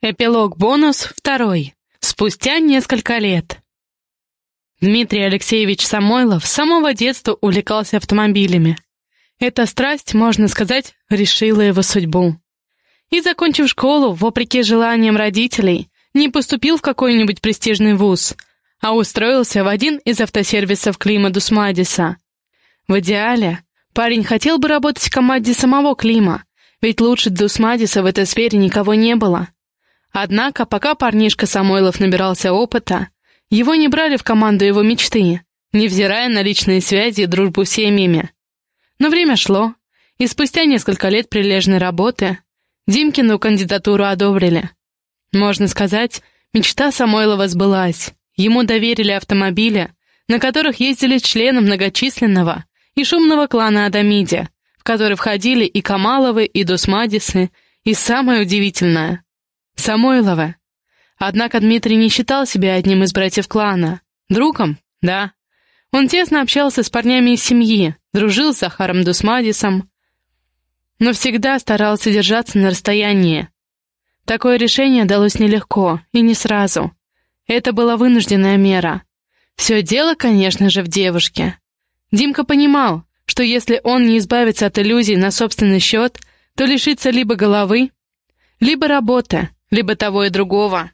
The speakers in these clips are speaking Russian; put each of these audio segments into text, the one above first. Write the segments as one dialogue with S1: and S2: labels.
S1: Эпилог-бонус второй. Спустя несколько лет. Дмитрий Алексеевич Самойлов с самого детства увлекался автомобилями. Эта страсть, можно сказать, решила его судьбу. И, закончив школу, вопреки желаниям родителей, не поступил в какой-нибудь престижный вуз, а устроился в один из автосервисов Клима Дусмадиса. В идеале парень хотел бы работать в команде самого Клима, ведь лучше Дусмадиса в этой сфере никого не было. Однако, пока парнишка Самойлов набирался опыта, его не брали в команду его мечты, невзирая на личные связи и дружбу с семьями. Но время шло, и спустя несколько лет прилежной работы Димкину кандидатуру одобрили. Можно сказать, мечта Самойлова сбылась. Ему доверили автомобили, на которых ездили члены многочисленного и шумного клана Адамиди, в который входили и Камаловы, и Дусмадисы, и самое удивительное Самойлова. Однако Дмитрий не считал себя одним из братьев клана. Другом? Да. Он тесно общался с парнями из семьи, дружил с Захаром Дусмадисом, но всегда старался держаться на расстоянии. Такое решение далось нелегко и не сразу. Это была вынужденная мера. Все дело, конечно же, в девушке. Димка понимал, что если он не избавится от иллюзий на собственный счет, то лишится либо головы, либо работы, либо того и другого.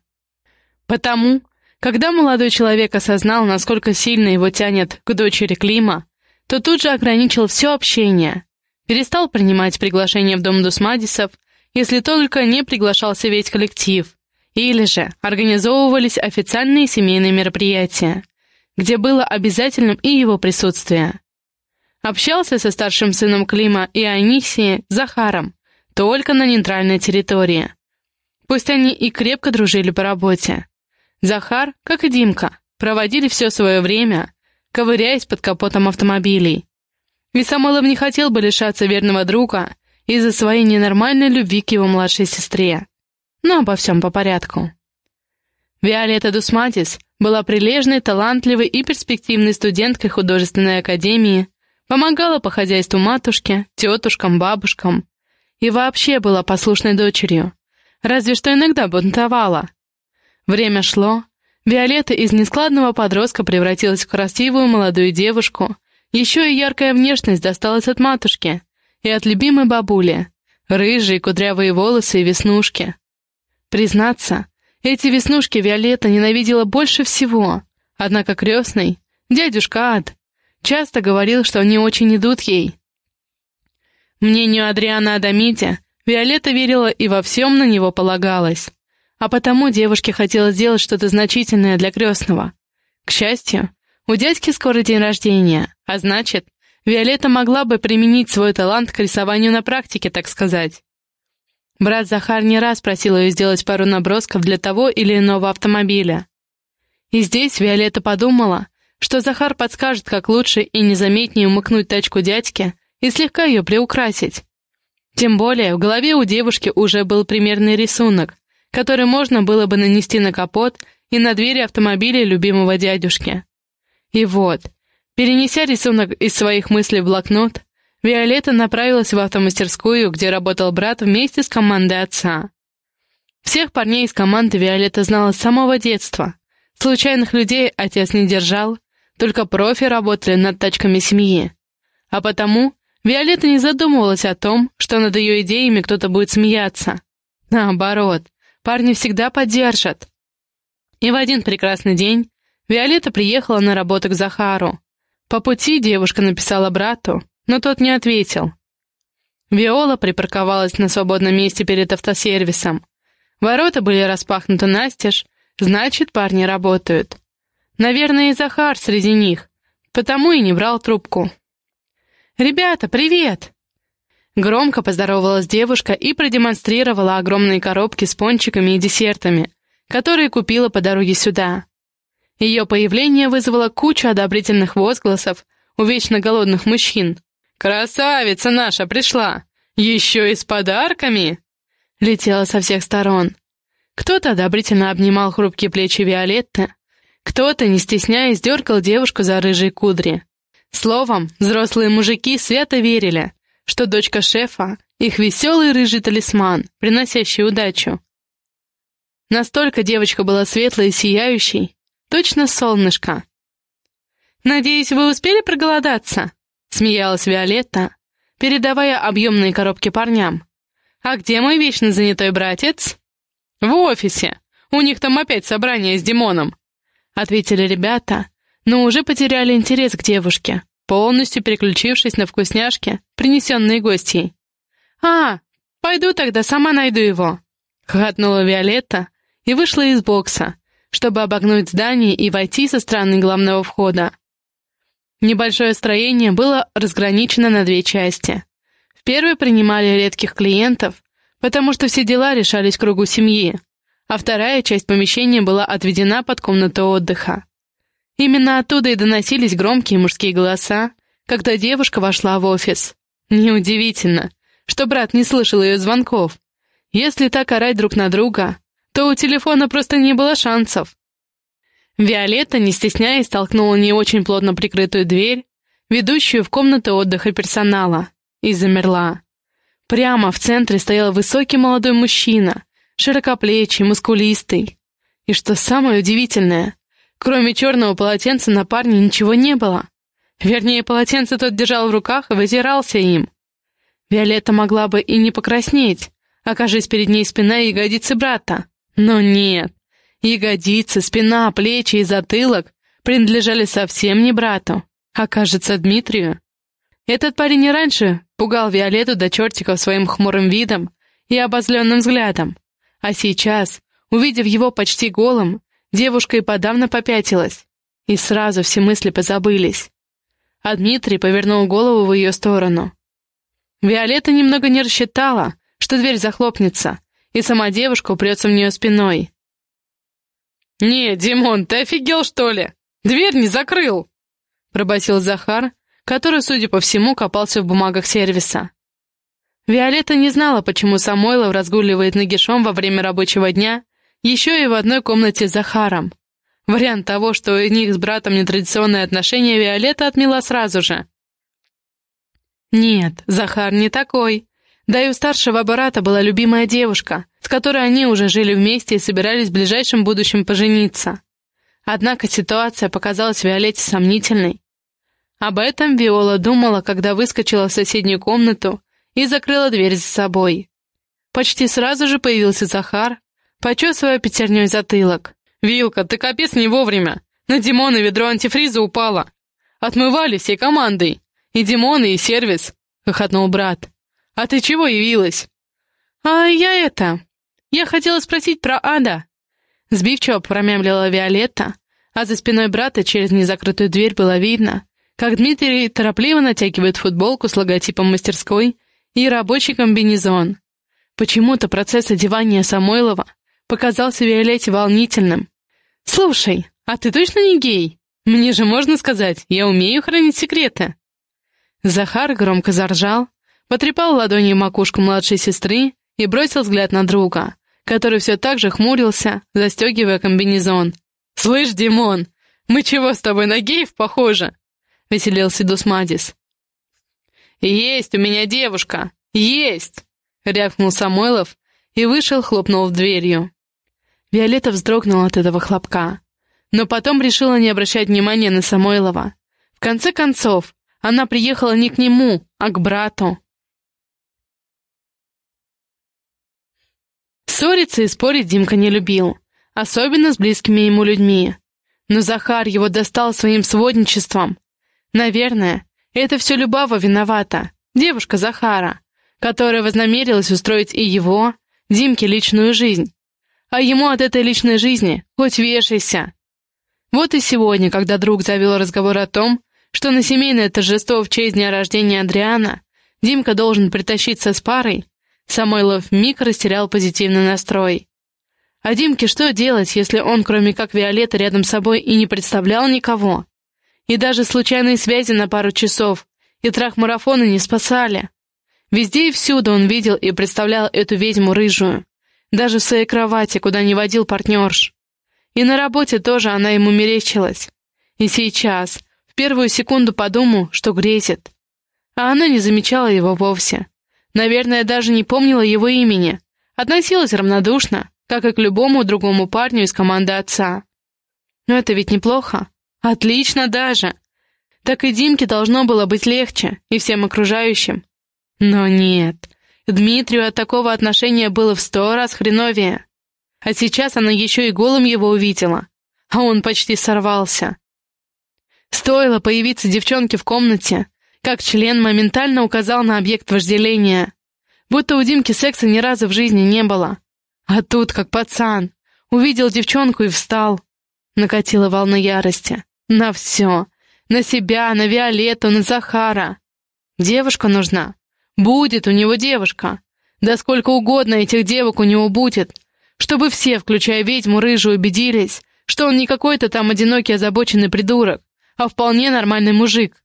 S1: Потому, когда молодой человек осознал, насколько сильно его тянет к дочери Клима, то тут же ограничил все общение, перестал принимать приглашения в дом Дусмадисов, если только не приглашался весь коллектив, или же организовывались официальные семейные мероприятия, где было обязательным и его присутствие. Общался со старшим сыном Клима и Анисии, Захаром, только на нейтральной территории, Пусть они и крепко дружили по работе. Захар, как и Димка, проводили все свое время, ковыряясь под капотом автомобилей. И Самойлов не хотел бы лишаться верного друга из-за своей ненормальной любви к его младшей сестре. Но обо всем по порядку. Виолетта Дусматис была прилежной, талантливой и перспективной студенткой художественной академии, помогала по хозяйству матушке, тетушкам, бабушкам и вообще была послушной дочерью, разве что иногда бунтовала. Время шло, Виолетта из нескладного подростка превратилась в красивую молодую девушку, еще и яркая внешность досталась от матушки и от любимой бабули, рыжие кудрявые волосы и веснушки. Признаться, эти веснушки Виолетта ненавидела больше всего, однако крестный, дядюшка Ад, часто говорил, что они очень идут ей. Мнению Адриана Адамити Виолетта верила и во всем на него полагалась. А потому девушке хотелось сделать что-то значительное для крестного. К счастью, у дядьки скоро день рождения, а значит, Виолетта могла бы применить свой талант к рисованию на практике, так сказать. Брат Захар не раз просил ее сделать пару набросков для того или иного автомобиля. И здесь Виолетта подумала, что Захар подскажет, как лучше и незаметнее умыкнуть тачку дядьки и слегка ее приукрасить. Тем более в голове у девушки уже был примерный рисунок, который можно было бы нанести на капот и на двери автомобиля любимого дядюшки. И вот, перенеся рисунок из своих мыслей в блокнот, Виолетта направилась в автомастерскую, где работал брат вместе с командой отца. Всех парней из команды Виолетта знала с самого детства. Случайных людей отец не держал, только профи работали над тачками семьи. А потому Виолетта не задумывалась о том, что над ее идеями кто-то будет смеяться. Наоборот, парни всегда поддержат. И в один прекрасный день Виолетта приехала на работу к Захару. По пути девушка написала брату, но тот не ответил. Виола припарковалась на свободном месте перед автосервисом. Ворота были распахнуты настежь, значит, парни работают. Наверное, и Захар среди них, потому и не брал трубку. «Ребята, привет!» Громко поздоровалась девушка и продемонстрировала огромные коробки с пончиками и десертами, которые купила по дороге сюда. Ее появление вызвало кучу одобрительных возгласов у вечно голодных мужчин. «Красавица наша пришла! Еще и с подарками!» Летела со всех сторон. Кто-то одобрительно обнимал хрупкие плечи Виолетты, кто-то, не стесняясь, дергал девушку за рыжие кудри. Словом, взрослые мужики свято верили, что дочка шефа — их веселый рыжий талисман, приносящий удачу. Настолько девочка была светлой и сияющей, точно солнышко. «Надеюсь, вы успели проголодаться?» — смеялась Виолетта, передавая объемные коробки парням. «А где мой вечно занятой братец?» «В офисе. У них там опять собрание с Димоном», — ответили ребята, но уже потеряли интерес к девушке, полностью переключившись на вкусняшки, принесенные гостьей. «А, пойду тогда, сама найду его», — хохотнула Виолетта и вышла из бокса, чтобы обогнуть здание и войти со стороны главного входа. Небольшое строение было разграничено на две части. В первой принимали редких клиентов, потому что все дела решались кругу семьи, а вторая часть помещения была отведена под комнату отдыха. Именно оттуда и доносились громкие мужские голоса, когда девушка вошла в офис. Неудивительно, что брат не слышал ее звонков. Если так орать друг на друга, то у телефона просто не было шансов. Виолетта, не стесняясь, толкнула не очень плотно прикрытую дверь, ведущую в комнату отдыха персонала, и замерла. Прямо в центре стоял высокий молодой мужчина, широкоплечий, мускулистый. И что самое удивительное, кроме черного полотенца на парне ничего не было. Вернее, полотенце тот держал в руках и вытирался им. Виолетта могла бы и не покраснеть, окажись перед ней спина и ягодицы брата. Но нет, ягодицы, спина, плечи и затылок принадлежали совсем не брату, а, кажется, Дмитрию. Этот парень и раньше пугал Виолетту до чертиков своим хмурым видом и обозленным взглядом, а сейчас, увидев его почти голым, девушка и подавно попятилась, и сразу все мысли позабылись. А Дмитрий повернул голову в ее сторону. Виолетта немного не рассчитала, что дверь захлопнется, и сама девушка упрется в нее спиной. «Не, Димон, ты офигел, что ли? Дверь не закрыл!» пробасил Захар, который, судя по всему, копался в бумагах сервиса. Виолетта не знала, почему Самойлов разгуливает нагишом во время рабочего дня, еще и в одной комнате с Захаром. Вариант того, что у них с братом нетрадиционные отношения, Виолетта отмела сразу же. Нет, Захар не такой. Да и у старшего брата была любимая девушка, с которой они уже жили вместе и собирались в ближайшем будущем пожениться. Однако ситуация показалась Виолетте сомнительной. Об этом Виола думала, когда выскочила в соседнюю комнату и закрыла дверь за собой. Почти сразу же появился Захар, почесывая пятерней затылок. «Вилка, ты капец не вовремя! На Димона ведро антифриза упало! Отмывали всей командой! И Димон, и сервис!» — хохотнул брат. «А ты чего явилась?» «А я это... Я хотела спросить про Ада». Сбивчиво промямлила Виолетта, а за спиной брата через незакрытую дверь было видно, как Дмитрий торопливо натягивает футболку с логотипом мастерской и рабочий комбинезон. Почему-то процесс одевания Самойлова показался Виолетте волнительным. «Слушай, а ты точно не гей? Мне же можно сказать, я умею хранить секреты». Захар громко заржал, потрепал ладонью макушку младшей сестры и бросил взгляд на друга, который все так же хмурился, застегивая комбинезон. «Слышь, Димон, мы чего с тобой на геев похожи?» — веселился Дусмадис. «Есть у меня девушка! Есть!» — рявкнул Самойлов и вышел, хлопнул дверью. Виолетта вздрогнула от этого хлопка, но потом решила не обращать внимания на Самойлова. В конце концов, она приехала не к нему, а к брату. Ссориться и спорить Димка не любил, особенно с близкими ему людьми. Но Захар его достал своим сводничеством. Наверное, это все Любава виновата, девушка Захара, которая вознамерилась устроить и его, Димке, личную жизнь. А ему от этой личной жизни хоть вешайся. Вот и сегодня, когда друг завел разговор о том, что на семейное торжество в честь дня рождения Адриана Димка должен притащиться с парой, Самойлов миг растерял позитивный настрой. А Димке что делать, если он, кроме как Виолетты, рядом с собой и не представлял никого? И даже случайные связи на пару часов и трах-марафоны не спасали. Везде и всюду он видел и представлял эту ведьму рыжую. Даже в своей кровати, куда не водил партнерш. И на работе тоже она ему мерещилась. И сейчас, в первую секунду подумал, что грезит. А она не замечала его вовсе. Наверное, даже не помнила его имени. Относилась равнодушно, как и к любому другому парню из команды отца. Но это ведь неплохо. Отлично даже. Так и Димке должно было быть легче, и всем окружающим. Но нет, Дмитрию от такого отношения было в сто раз хреновее. А сейчас она еще и голым его увидела, а он почти сорвался. Стоило появиться девчонке в комнате, как член моментально указал на объект вожделения. Будто у Димки секса ни разу в жизни не было. А тут, как пацан, увидел девчонку и встал. Накатила волна ярости. На все. На себя, на Виолетту, на Захара. Девушка нужна. Будет у него девушка. Да сколько угодно этих девок у него будет. Чтобы все, включая ведьму рыжую, убедились, что он не какой-то там одинокий озабоченный придурок, а вполне нормальный мужик.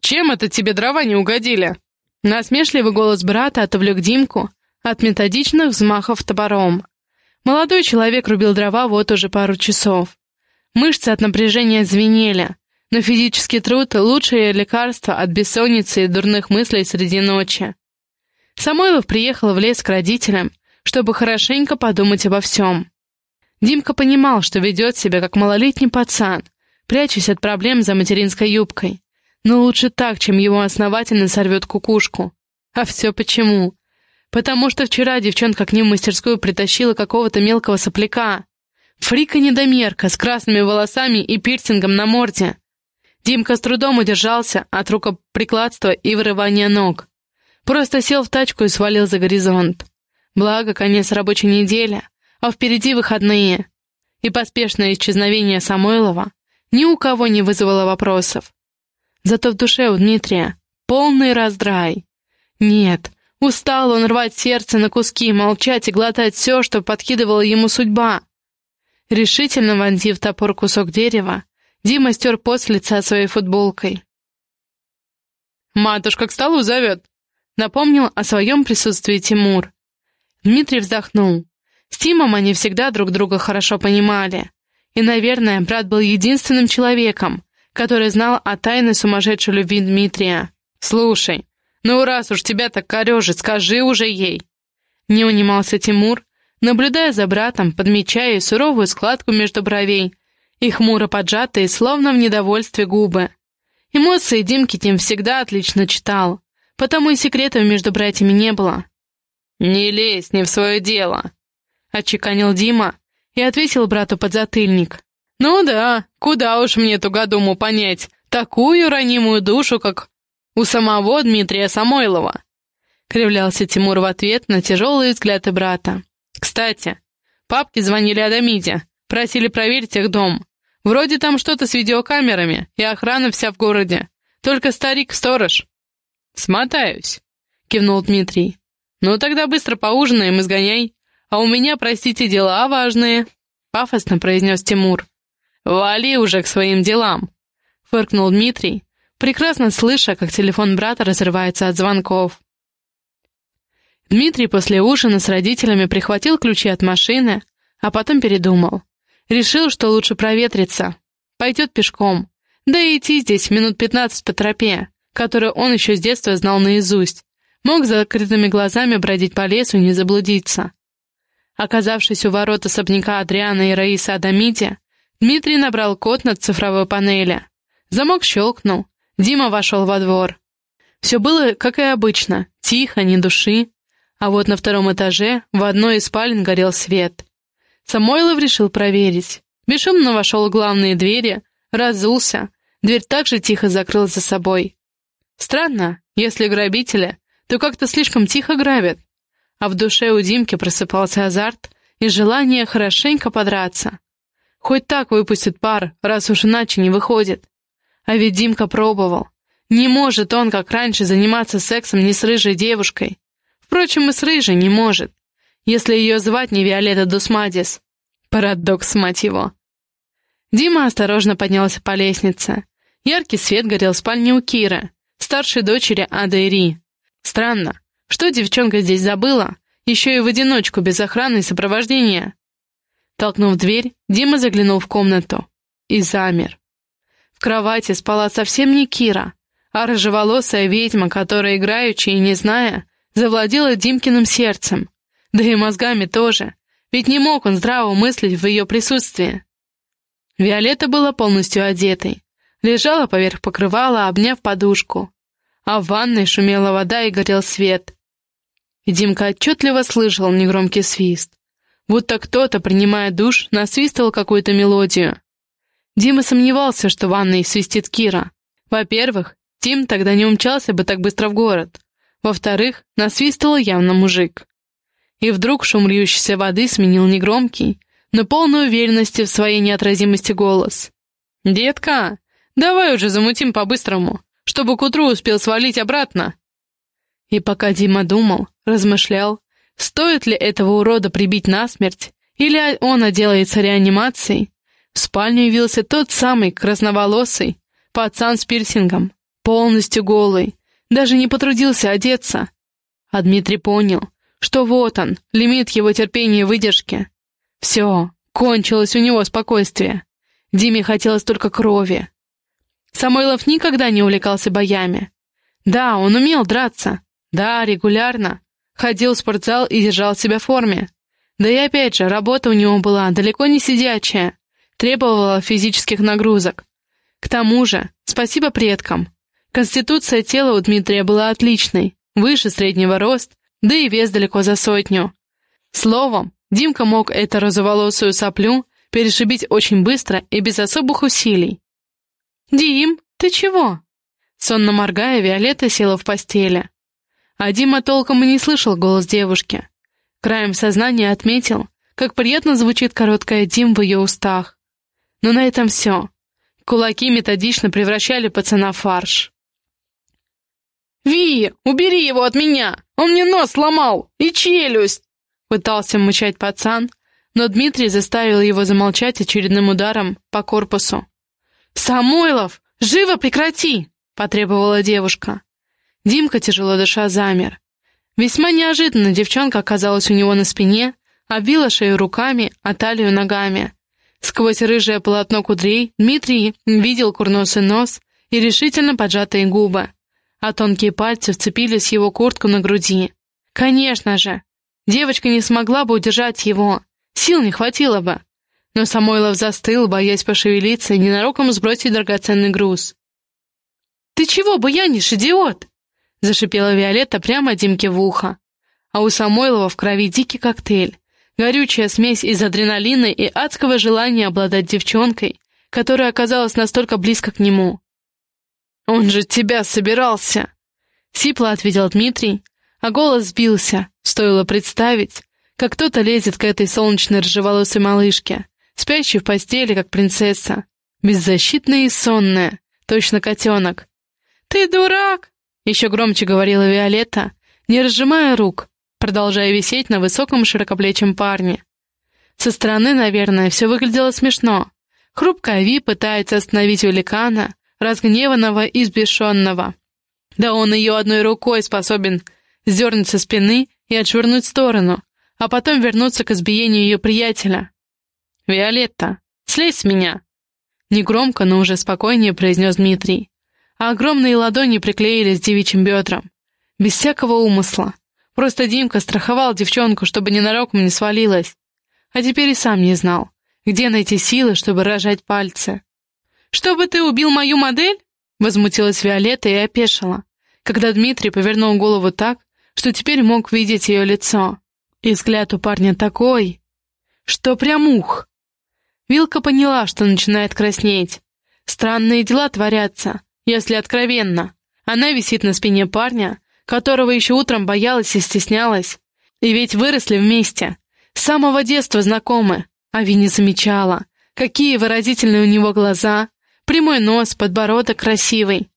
S1: «Чем это тебе дрова не угодили?» Насмешливый голос брата отвлек Димку от методичных взмахов топором. Молодой человек рубил дрова вот уже пару часов. Мышцы от напряжения звенели, но физический труд — лучшее лекарство от бессонницы и дурных мыслей среди ночи. Самойлов приехал в лес к родителям, чтобы хорошенько подумать обо всем. Димка понимал, что ведет себя как малолетний пацан, прячась от проблем за материнской юбкой. Но лучше так, чем его основательно сорвет кукушку. А все почему? Потому что вчера девчонка к ним в мастерскую притащила какого-то мелкого сопляка. Фрика-недомерка с красными волосами и пирсингом на морде. Димка с трудом удержался от рукоприкладства и вырывания ног. Просто сел в тачку и свалил за горизонт. Благо, конец рабочей недели, а впереди выходные. И поспешное исчезновение Самойлова ни у кого не вызвало вопросов. Зато в душе у Дмитрия полный раздрай. Нет, устал он рвать сердце на куски, молчать и глотать все, что подкидывала ему судьба. Решительно вонзив топор кусок дерева, Дима стер пот с лица своей футболкой. «Матушка к столу зовет», — напомнил о своем присутствии Тимур. Дмитрий вздохнул. С Тимом они всегда друг друга хорошо понимали. И, наверное, брат был единственным человеком, который знал о тайной сумасшедшей любви Дмитрия. «Слушай, ну раз уж тебя так корежит, скажи уже ей!» Не унимался Тимур, наблюдая за братом, подмечая суровую складку между бровей и хмуро поджатые, словно в недовольстве губы. Эмоции Димки Тим всегда отлично читал, потому и секретов между братьями не было. «Не лезь не в свое дело», — отчеканил Дима и ответил брату подзатыльник. «Ну да, куда уж мне тугодуму понять такую ранимую душу, как у самого Дмитрия Самойлова!» Кривлялся Тимур в ответ на тяжелые взгляды брата. «Кстати, папки звонили Адамиде, просили проверить их дом. Вроде там что-то с видеокамерами, и охрана вся в городе. Только старик-сторож». «Смотаюсь», — кивнул Дмитрий. «Ну тогда быстро поужинаем и сгоняй. А у меня, простите, дела важные», — пафосно произнес Тимур. «Вали уже к своим делам», — фыркнул Дмитрий, прекрасно слыша, как телефон брата разрывается от звонков. Дмитрий после ужина с родителями прихватил ключи от машины, а потом передумал. Решил, что лучше проветриться. Пойдет пешком. Да и идти здесь минут пятнадцать по тропе, которую он еще с детства знал наизусть. Мог с закрытыми глазами бродить по лесу и не заблудиться. Оказавшись у ворот особняка Адриана и Раисы Адамиди, Дмитрий набрал код над цифровой панели. Замок щелкнул. Дима вошел во двор. Все было, как и обычно, тихо, ни души. А вот на втором этаже в одной из спален горел свет. Самойлов решил проверить. Бесшумно вошел в главные двери, разулся. Дверь также тихо закрыл за собой. Странно, если грабители, то как-то слишком тихо грабят. А в душе у Димки просыпался азарт и желание хорошенько подраться. Хоть так выпустит пар, раз уж иначе не выходит. А ведь Димка пробовал. Не может он, как раньше, заниматься сексом не с рыжей девушкой. Впрочем, и с рыжей не может, если ее звать не Виолетта Дусмадис. Парадокс, мать его. Дима осторожно поднялся по лестнице. Яркий свет горел в спальне у Киры, старшей дочери Ады Ри. Странно, что девчонка здесь забыла, еще и в одиночку, без охраны и сопровождения. Толкнув дверь, Дима заглянул в комнату и замер. В кровати спала совсем не Кира, а рыжеволосая ведьма, которая, играючи и не зная, завладела Димкиным сердцем, да и мозгами тоже, ведь не мог он здраво мыслить в ее присутствии. Виолетта была полностью одетой, лежала поверх покрывала, обняв подушку, а в ванной шумела вода и горел свет. И Димка отчетливо слышал негромкий свист, будто кто-то, принимая душ, насвистывал какую-то мелодию. Дима сомневался, что в ванной свистит Кира. Во-первых, Тим тогда не умчался бы так быстро в город. Во-вторых, насвистывал явно мужик. И вдруг шум льющейся воды сменил негромкий, но полной уверенности в своей неотразимости голос. «Детка, давай уже замутим по-быстрому, чтобы к утру успел свалить обратно». И пока Дима думал, размышлял, стоит ли этого урода прибить насмерть, или он отделается реанимацией, в спальню явился тот самый красноволосый пацан с пирсингом, полностью голый, даже не потрудился одеться. А Дмитрий понял, что вот он, лимит его терпения и выдержки. Все, кончилось у него спокойствие. Диме хотелось только крови. Самойлов никогда не увлекался боями. Да, он умел драться. Да, регулярно. Ходил в спортзал и держал себя в форме. Да и опять же, работа у него была далеко не сидячая, требовала физических нагрузок. К тому же, спасибо предкам, конституция тела у Дмитрия была отличной, выше среднего рост, да и вес далеко за сотню. Словом, Димка мог эту розоволосую соплю перешибить очень быстро и без особых усилий. «Дим, ты чего?» Сонно моргая, Виолетта села в постели. А Дима толком и не слышал голос девушки. Краем сознания отметил, как приятно звучит короткая «Дим» в ее устах. Но на этом все. Кулаки методично превращали пацана в фарш. «Ви, убери его от меня! Он мне нос сломал! И челюсть!» Пытался мычать пацан, но Дмитрий заставил его замолчать очередным ударом по корпусу. «Самойлов, живо прекрати!» — потребовала девушка. Димка, тяжело дыша, замер. Весьма неожиданно девчонка оказалась у него на спине, обвила шею руками, а талию ногами. Сквозь рыжее полотно кудрей Дмитрий видел курносый нос и решительно поджатые губы, а тонкие пальцы вцепились в его куртку на груди. Конечно же, девочка не смогла бы удержать его, сил не хватило бы. Но Самойлов застыл, боясь пошевелиться и ненароком сбросить драгоценный груз. «Ты чего буянишь, идиот?» — зашипела Виолетта прямо Димке в ухо. А у Самойлова в крови дикий коктейль, горючая смесь из адреналина и адского желания обладать девчонкой, которая оказалась настолько близко к нему. «Он же тебя собирался!» Сипло ответил Дмитрий, а голос сбился, стоило представить, как кто-то лезет к этой солнечной рыжеволосой малышке, спящей в постели, как принцесса, беззащитная и сонная, точно котенок. «Ты дурак!» — еще громче говорила Виолетта, не разжимая рук, продолжая висеть на высоком широкоплечем парне. Со стороны, наверное, все выглядело смешно. Хрупкая Ви пытается остановить великана, разгневанного и сбешенного. Да он ее одной рукой способен сдернуть со спины и отшвырнуть в сторону, а потом вернуться к избиению ее приятеля. «Виолетта, слезь с меня!» Негромко, но уже спокойнее произнес Дмитрий. А огромные ладони приклеились девичьим бедрам. Без всякого умысла. Просто Димка страховал девчонку, чтобы ненароком не свалилась. А теперь и сам не знал, где найти силы, чтобы рожать пальцы. «Чтобы ты убил мою модель?» Возмутилась Виолетта и опешила, когда Дмитрий повернул голову так, что теперь мог видеть ее лицо. И взгляд у парня такой, что прям ух. Вилка поняла, что начинает краснеть. Странные дела творятся, если откровенно. Она висит на спине парня, которого еще утром боялась и стеснялась. И ведь выросли вместе, с самого детства знакомы, а Ви не замечала, какие выразительные у него глаза, Прямой нос, подбородок красивый.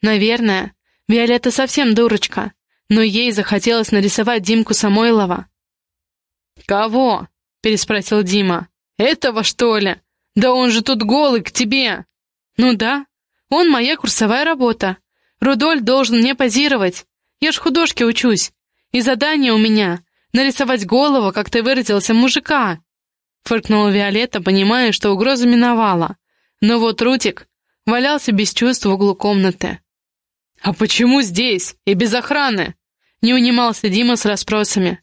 S1: Наверное, Виолетта совсем дурочка, но ей захотелось нарисовать Димку Самойлова. «Кого?» — переспросил Дима. «Этого, что ли? Да он же тут голый к тебе!» «Ну да, он моя курсовая работа. Рудоль должен мне позировать. Я ж художке учусь. И задание у меня — нарисовать голову, как ты выразился, мужика!» Фыркнула Виолетта, понимая, что угроза миновала. Но вот Рутик валялся без чувств в углу комнаты. «А почему здесь? И без охраны?» Не унимался Дима с расспросами.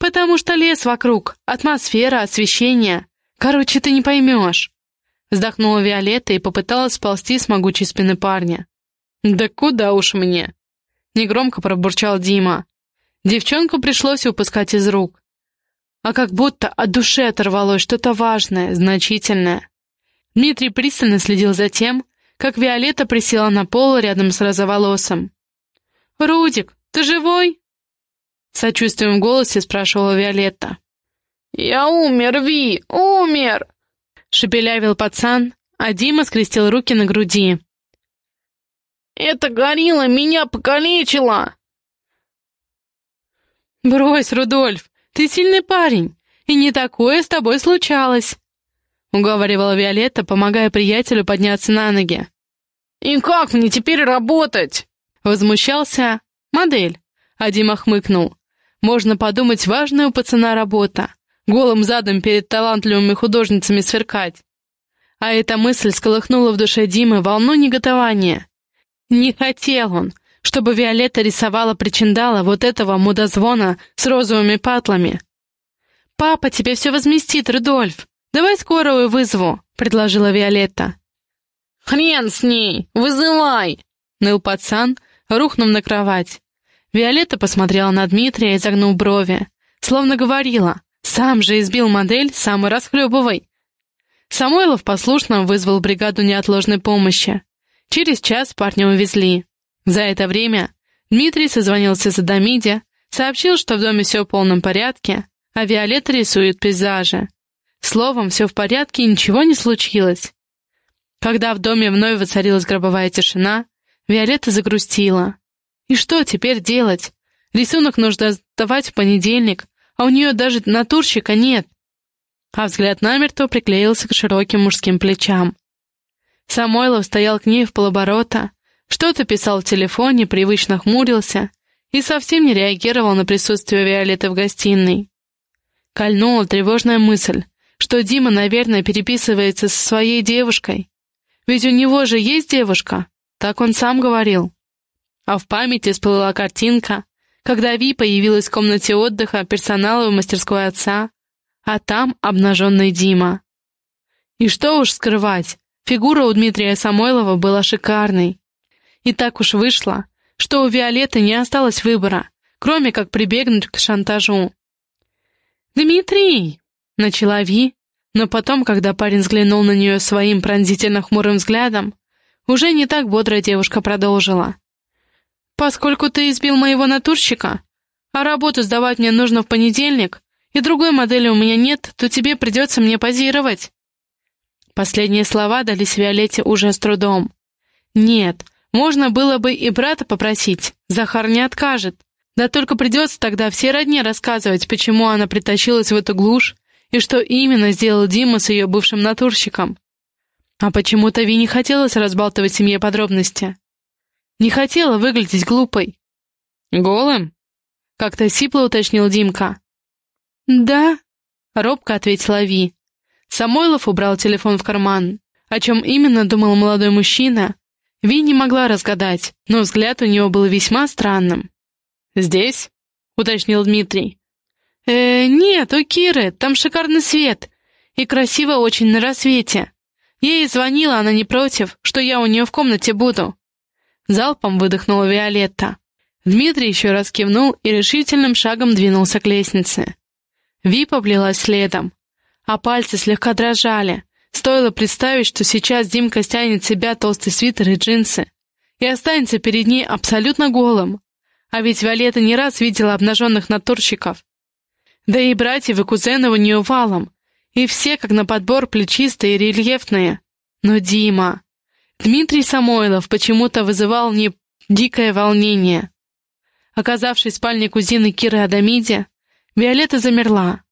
S1: «Потому что лес вокруг, атмосфера, освещение. Короче, ты не поймешь». Вздохнула Виолетта и попыталась сползти с могучей спины парня. «Да куда уж мне!» Негромко пробурчал Дима. Девчонку пришлось упускать из рук. А как будто от души оторвалось что-то важное, значительное. Дмитрий пристально следил за тем, как Виолетта присела на пол рядом с розоволосым. «Рудик, ты живой?» Сочувствием в голосе спрашивала Виолетта. «Я умер, Ви, умер!» Шепелявил пацан, а Дима скрестил руки на груди. «Это горилла меня покалечила!» «Брось, Рудольф, ты сильный парень, и не такое с тобой случалось!» Уговаривала Виолетта, помогая приятелю подняться на ноги. «И как мне теперь работать?» Возмущался модель, а Дима хмыкнул. «Можно подумать, важная у пацана работа. Голым задом перед талантливыми художницами сверкать». А эта мысль сколыхнула в душе Димы волну неготования. Не хотел он, чтобы Виолетта рисовала причиндала вот этого мудозвона с розовыми патлами. «Папа тебе все возместит, Рудольф. Давай скорую вызову», — предложила Виолетта. «Хрен с ней! Вызывай!» — ныл пацан, рухнув на кровать. Виолетта посмотрела на Дмитрия и загнул брови, словно говорила, «Сам же избил модель, сам и расхлебывай». Самойлов послушно вызвал бригаду неотложной помощи. Через час парня увезли. За это время Дмитрий созвонился с Адамиде, сообщил, что в доме все в полном порядке, а Виолетта рисует пейзажи. Словом, все в порядке и ничего не случилось. Когда в доме вновь воцарилась гробовая тишина, Виолетта загрустила. И что теперь делать? Рисунок нужно сдавать в понедельник, а у нее даже натурщика нет. А взгляд намертво приклеился к широким мужским плечам. Самойлов стоял к ней в полоборота, что-то писал в телефоне, привычно хмурился и совсем не реагировал на присутствие Виолетты в гостиной. Кольнула тревожная мысль, что Дима, наверное, переписывается со своей девушкой, ведь у него же есть девушка, так он сам говорил. А в памяти всплыла картинка, когда Ви появилась в комнате отдыха персонала в мастерской отца, а там обнаженный Дима. И что уж скрывать, фигура у Дмитрия Самойлова была шикарной. И так уж вышло, что у Виолетты не осталось выбора, кроме как прибегнуть к шантажу. «Дмитрий!» — начала Ви, но потом, когда парень взглянул на нее своим пронзительно хмурым взглядом, уже не так бодро девушка продолжила. «Поскольку ты избил моего натурщика, а работу сдавать мне нужно в понедельник, и другой модели у меня нет, то тебе придется мне позировать». Последние слова дались Виолетте уже с трудом. «Нет, можно было бы и брата попросить, Захар не откажет. Да только придется тогда все родне рассказывать, почему она притащилась в эту глушь и что именно сделал Дима с ее бывшим натурщиком. А почему-то Ви не хотелось разбалтывать семье подробности. Не хотела выглядеть глупой. «Голым?» — как-то сипло уточнил Димка. «Да», — робко ответила Ви. Самойлов убрал телефон в карман. О чем именно думал молодой мужчина, Ви не могла разгадать, но взгляд у него был весьма странным. «Здесь?» — уточнил Дмитрий. «Э, нет, у Киры, там шикарный свет. И красиво очень на рассвете. Я ей звонила, она не против, что я у нее в комнате буду». Залпом выдохнула Виолетта. Дмитрий еще раз кивнул и решительным шагом двинулся к лестнице. Ви поплелась следом, а пальцы слегка дрожали. Стоило представить, что сейчас Димка стянет себя толстый свитер и джинсы и останется перед ней абсолютно голым. А ведь Виолетта не раз видела обнаженных натурщиков. Да и братьев и кузены у нее валом. И все, как на подбор, плечистые и рельефные. Но Дима... Дмитрий Самойлов почему-то вызывал мне дикое волнение. Оказавшись в спальне кузины Киры Адамиди, Виолетта замерла.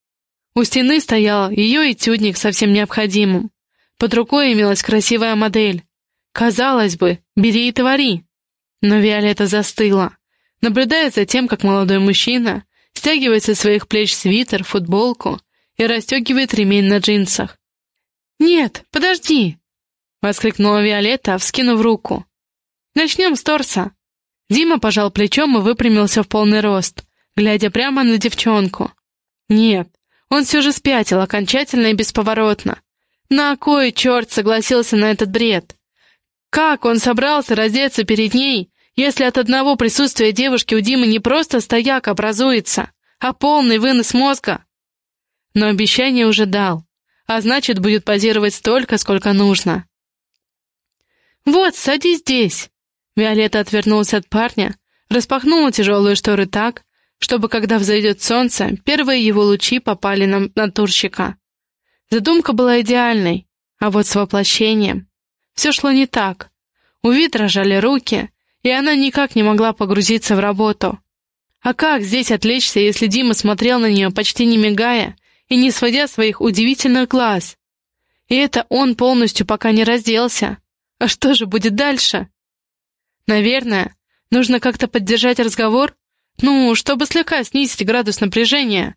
S1: У стены стоял ее этюдник совсем необходимым. Под рукой имелась красивая модель. Казалось бы, бери и твори. Но Виолетта застыла, наблюдая за тем, как молодой мужчина стягивает со своих плеч свитер, футболку и расстегивает ремень на джинсах. «Нет, подожди!» — воскликнула Виолетта, вскинув руку. «Начнем с торса». Дима пожал плечом и выпрямился в полный рост, глядя прямо на девчонку. Нет, он все же спятил окончательно и бесповоротно. На кой черт согласился на этот бред? Как он собрался раздеться перед ней, если от одного присутствия девушки у Димы не просто стояк образуется, а полный вынос мозга? Но обещание уже дал, а значит, будет позировать столько, сколько нужно. «Вот, садись здесь!» Виолетта отвернулась от парня, распахнула тяжелые шторы так, чтобы, когда взойдет солнце, первые его лучи попали на натурщика. Задумка была идеальной, а вот с воплощением все шло не так. У Ви дрожали руки, и она никак не могла погрузиться в работу. А как здесь отвлечься, если Дима смотрел на нее, почти не мигая и не сводя своих удивительных глаз? И это он полностью пока не разделся. А что же будет дальше? Наверное, нужно как-то поддержать разговор, ну, чтобы слегка снизить градус напряжения.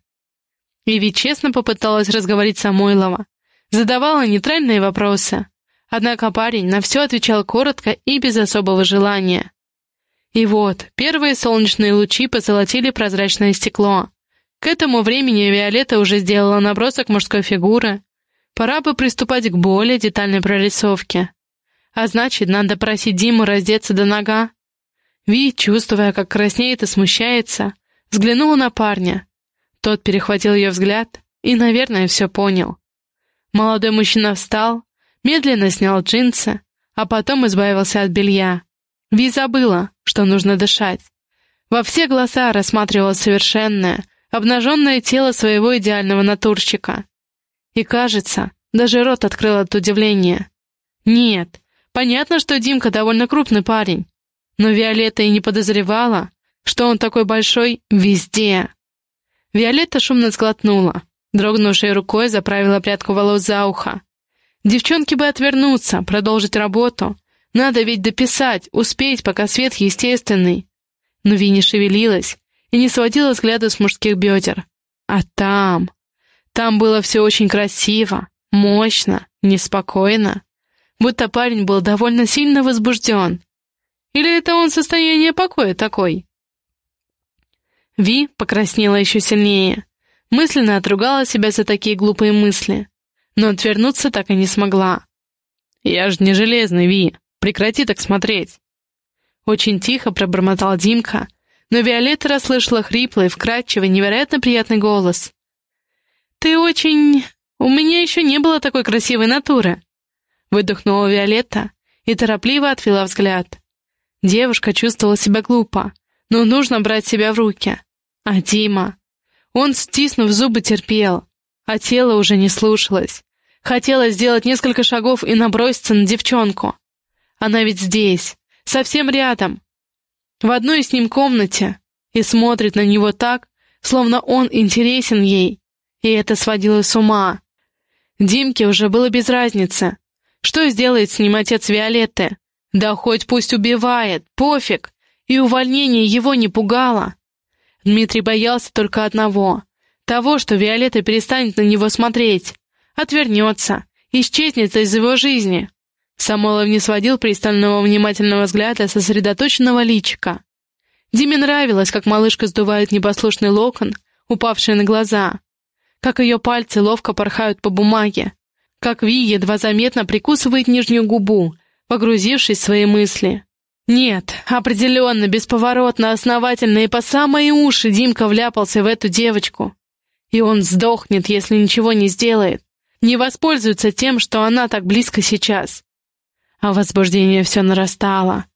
S1: Иви честно попыталась разговорить Самойлова, задавала нейтральные вопросы, однако парень на все отвечал коротко и без особого желания. И вот, первые солнечные лучи позолотили прозрачное стекло. К этому времени Виолетта уже сделала набросок мужской фигуры. Пора бы приступать к более детальной прорисовке. А значит, надо просить Диму раздеться до нога. Ви, чувствуя, как краснеет и смущается, взглянула на парня. Тот перехватил ее взгляд и, наверное, все понял. Молодой мужчина встал, медленно снял джинсы, а потом избавился от белья. Ви забыла, что нужно дышать. Во все глаза рассматривала совершенное, обнаженное тело своего идеального натурщика. И, кажется, даже рот открыл от удивления. Нет, понятно, что Димка довольно крупный парень, но Виолетта и не подозревала, что он такой большой везде. Виолетта шумно сглотнула, дрогнувшей рукой заправила прядку волос за ухо. Девчонке бы отвернуться, продолжить работу. Надо ведь дописать, успеть, пока свет естественный. Но Ви не шевелилась и не сводила взгляда с мужских бедер. А там... Там было все очень красиво, мощно, неспокойно. Будто парень был довольно сильно возбужден. Или это он состояние покоя такой? Ви покраснела еще сильнее. Мысленно отругала себя за такие глупые мысли. Но отвернуться так и не смогла. «Я же не железный, Ви. Прекрати так смотреть!» Очень тихо пробормотал Димка, но Виолетта расслышала хриплый, вкрадчивый, невероятно приятный голос. «Ты очень... У меня еще не было такой красивой натуры!» Выдохнула Виолетта и торопливо отвела взгляд. Девушка чувствовала себя глупо, но нужно брать себя в руки. А Дима? Он, стиснув зубы, терпел, а тело уже не слушалось. Хотелось сделать несколько шагов и наброситься на девчонку. Она ведь здесь, совсем рядом, в одной с ним комнате, и смотрит на него так, словно он интересен ей, и это сводило с ума. Димке уже было без разницы. Что сделает с ним отец Виолетты? Да хоть пусть убивает, пофиг, и увольнение его не пугало. Дмитрий боялся только одного — того, что Виолетта перестанет на него смотреть, отвернется, исчезнет из его жизни. Самойлов не сводил пристального внимательного взгляда сосредоточенного личика. Диме нравилось, как малышка сдувает непослушный локон, упавший на глаза, как ее пальцы ловко порхают по бумаге, как Ви едва заметно прикусывает нижнюю губу, погрузившись в свои мысли. Нет, определенно, бесповоротно, основательно и по самые уши Димка вляпался в эту девочку. И он сдохнет, если ничего не сделает, не воспользуется тем, что она так близко сейчас. А возбуждение все нарастало.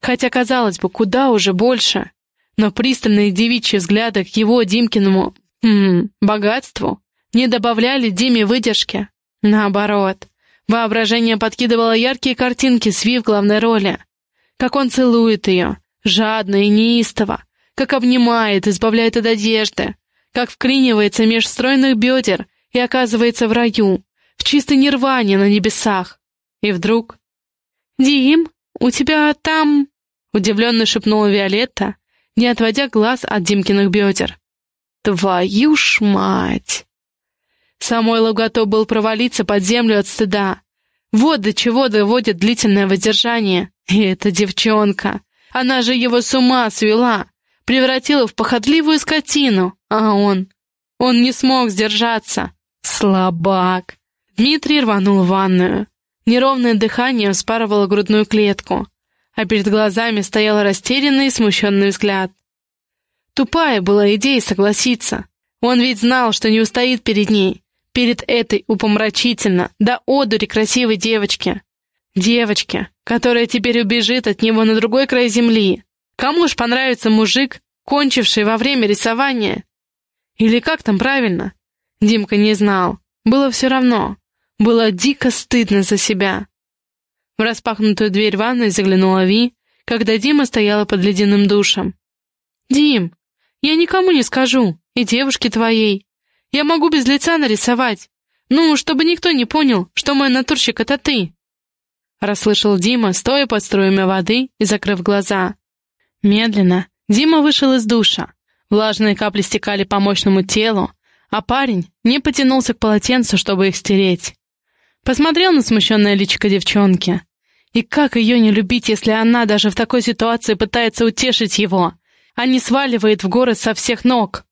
S1: Хотя, казалось бы, куда уже больше. Но пристальные девичьи взгляды к его, Димкиному, хм, богатству не добавляли Диме выдержки. Наоборот, Воображение подкидывало яркие картинки с Ви в главной роли. Как он целует ее, жадно и неистово, как обнимает, избавляет от одежды, как вклинивается меж стройных бедер и оказывается в раю, в чистой нирване на небесах. И вдруг... «Дим, у тебя там...» — удивленно шепнула Виолетта, не отводя глаз от Димкиных бедер. «Твою ж мать!» Самойлов готов был провалиться под землю от стыда. Вот до чего доводит длительное воздержание. И эта девчонка. Она же его с ума свела, превратила в похотливую скотину, а он... Он не смог сдержаться. Слабак. Дмитрий рванул в ванную. Неровное дыхание вспарывало грудную клетку, а перед глазами стоял растерянный и смущенный взгляд. Тупая была идея согласиться. Он ведь знал, что не устоит перед ней, перед этой упомрачительно, до одури красивой девочке. Девочке, которая теперь убежит от него на другой край земли. Кому ж понравится мужик, кончивший во время рисования? Или как там правильно? Димка не знал. Было все равно. Было дико стыдно за себя. В распахнутую дверь ванной заглянула Ви, когда Дима стояла под ледяным душем. «Дим, я никому не скажу, и девушке твоей. Я могу без лица нарисовать. Ну, чтобы никто не понял, что мой натурщик — это ты!» Расслышал Дима, стоя под струями воды и закрыв глаза. Медленно Дима вышел из душа. Влажные капли стекали по мощному телу, а парень не потянулся к полотенцу, чтобы их стереть. Посмотрел на смущенное личико девчонки. И как ее не любить, если она даже в такой ситуации пытается утешить его, а не сваливает в город со всех ног?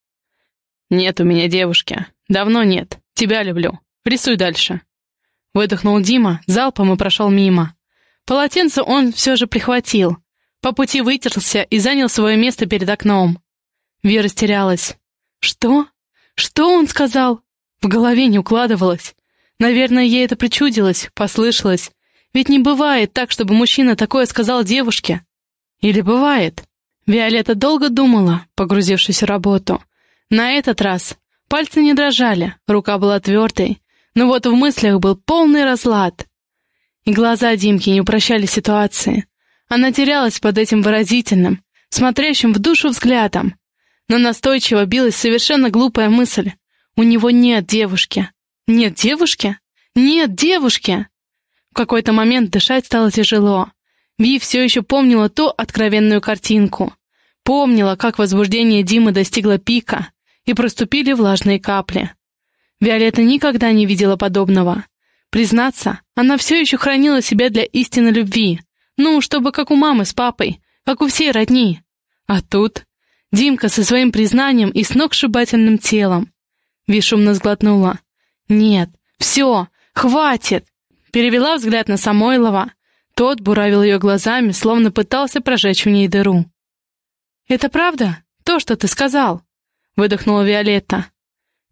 S1: «Нет у меня девушки. Давно нет. Тебя люблю. Рисуй дальше». Выдохнул Дима, залпом и прошел мимо. Полотенце он все же прихватил. По пути вытерся и занял свое место перед окном. Вера растерялась. «Что? Что он сказал?» В голове не укладывалось. Наверное, ей это причудилось, послышалось. Ведь не бывает так, чтобы мужчина такое сказал девушке. Или бывает? Виолетта долго думала, погрузившись в работу. На этот раз пальцы не дрожали, рука была твердой, но вот в мыслях был полный разлад. И глаза Димки не упрощали ситуации. Она терялась под этим выразительным, смотрящим в душу взглядом. Но настойчиво билась совершенно глупая мысль. У него нет девушки. Нет девушки? Нет девушки! В какой-то момент дышать стало тяжело. Ви все еще помнила ту откровенную картинку. Помнила, как возбуждение Димы достигло пика, и проступили влажные капли. Виолетта никогда не видела подобного. Признаться, она все еще хранила себя для истинной любви. Ну, чтобы как у мамы с папой, как у всей родни. А тут Димка со своим признанием и сногсшибательным телом. Ви шумно сглотнула. «Нет, все, хватит!» Перевела взгляд на Самойлова. Тот буравил ее глазами, словно пытался прожечь в ней дыру. «Это правда? То, что ты сказал?» Выдохнула Виолетта.